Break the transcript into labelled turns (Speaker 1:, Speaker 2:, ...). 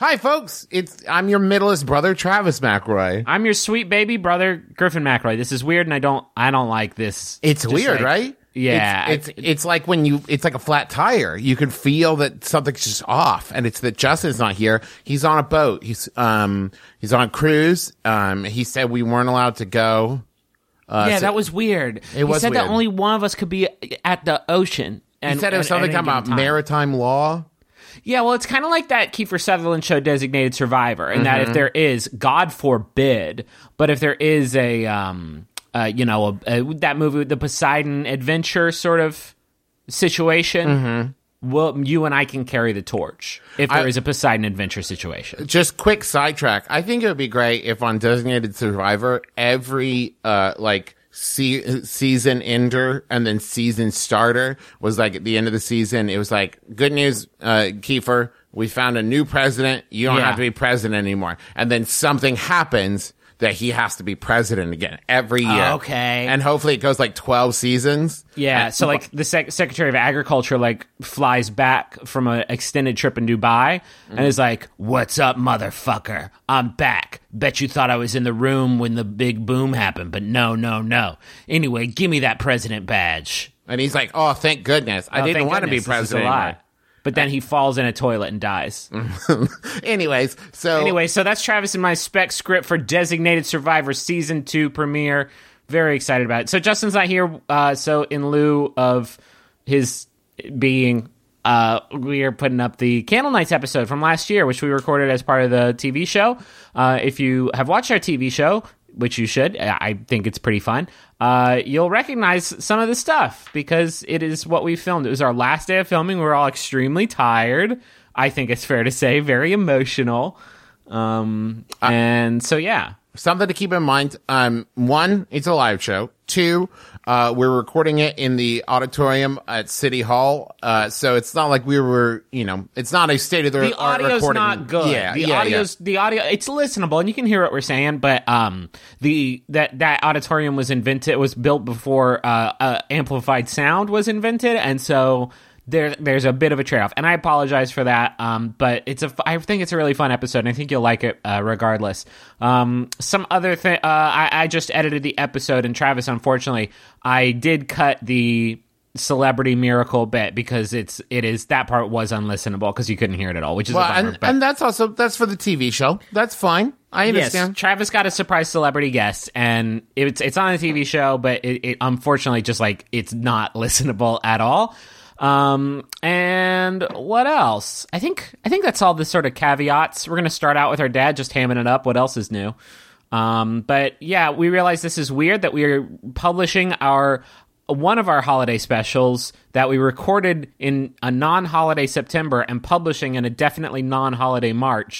Speaker 1: Hi, folks. It's I'm your middleest brother, Travis McElroy.
Speaker 2: I'm your sweet baby brother, Griffin McElroy. This is weird, and I don't, I don't like this.
Speaker 1: It's
Speaker 2: Just
Speaker 1: weird,
Speaker 2: like-
Speaker 1: right?
Speaker 2: Yeah,
Speaker 1: It's, it's it's like when you it's like a flat tire. You can feel that something's just off, and it's that Justin's not here. He's on a boat. He's um he's on a cruise. Um, he said we weren't allowed to go. Uh,
Speaker 2: yeah,
Speaker 1: so-
Speaker 2: that was weird.
Speaker 1: It
Speaker 2: he
Speaker 1: was
Speaker 2: said
Speaker 1: weird.
Speaker 2: that only one of us could be at the ocean. And,
Speaker 1: He said it was something about
Speaker 2: time.
Speaker 1: maritime law.
Speaker 2: Yeah, well, it's kind of like that Kiefer Sutherland show, Designated Survivor, and that
Speaker 1: Mm-hmm.
Speaker 2: if there is, God forbid, but if there is a, um, uh, you know, a, a, that movie, the Poseidon Adventure sort of situation,
Speaker 1: Mm-hmm.
Speaker 2: well, you and I can carry the torch if there
Speaker 1: I-
Speaker 2: is a Poseidon Adventure situation.
Speaker 1: Just quick sidetrack. I think it would be great if on Designated Survivor every uh like se- season ender and then season starter was like at the end of the season. It was like good news, uh, Kiefer. We found a new president. You don't
Speaker 2: Yeah.
Speaker 1: have to be president anymore. And then something happens that he has to be president again every year.
Speaker 2: Oh, okay.
Speaker 1: And hopefully it goes like twelve seasons.
Speaker 2: Yeah,
Speaker 1: And-
Speaker 2: so like the sec- Secretary of Agriculture like flies back from an extended trip in Dubai and is like, "What's up, motherfucker? I'm back. Bet you thought I was in the room when the big boom happened, but no, no, no. Anyway, give me that president badge."
Speaker 1: and he's like, "Oh, thank goodness! I
Speaker 2: Oh,
Speaker 1: didn't want to be
Speaker 2: goodness, this is a
Speaker 1: president."
Speaker 2: Lie.
Speaker 1: anymore."
Speaker 2: But then he falls in a toilet and dies.
Speaker 1: Anyways, so
Speaker 2: Anyway, so that's Travis and my spec script for Designated Survivor season two premiere. Very excited about it. So Justin's not here. Uh, so in lieu of his being, uh, we are putting up the Candlenights episode from last year, which we recorded as part of the TV show. Uh, if you have watched our TV show, which you should, I think it's pretty fun. Uh, you'll recognize some of the stuff because it is what we filmed. It was our last day of filming. We are all extremely tired. I think it's fair to say, very emotional. Um, and so yeah,
Speaker 1: something to keep in mind. Um, one, it's a live show. Two, uh, we're recording it in the auditorium at City Hall. Uh, so it's not like we were, you know, it's not a state of the
Speaker 2: the
Speaker 1: art
Speaker 2: audio's
Speaker 1: recording.
Speaker 2: not good.
Speaker 1: Yeah,
Speaker 2: the
Speaker 1: yeah,
Speaker 2: audio's the audio. It's listenable and you can hear what we're saying, but um, the that that auditorium was invented was built before uh, uh amplified sound was invented, and so. There, there's a bit of a trade off, and I apologize for that. Um, but it's a, I think it's a really fun episode, and I think you'll like it uh, regardless. Um, some other thing, uh, I, I just edited the episode, and Travis, unfortunately, I did cut the celebrity miracle bit because it's it is that part was unlistenable because you couldn't hear it at all, which is
Speaker 1: Well,
Speaker 2: a bummer.
Speaker 1: and, and that's also that's for the TV show. That's fine. I
Speaker 2: yes,
Speaker 1: understand.
Speaker 2: Travis got a surprise celebrity guest, and it's it's on a TV show, but it, it unfortunately just like it's not listenable at all. Um, and what else? I think I think that's all the sort of caveats. We're gonna start out with our dad just hamming it up. What else is new? Um, but yeah, we realize this is weird that we are publishing our one of our holiday specials that we recorded in a non-holiday September and publishing in a definitely non-holiday March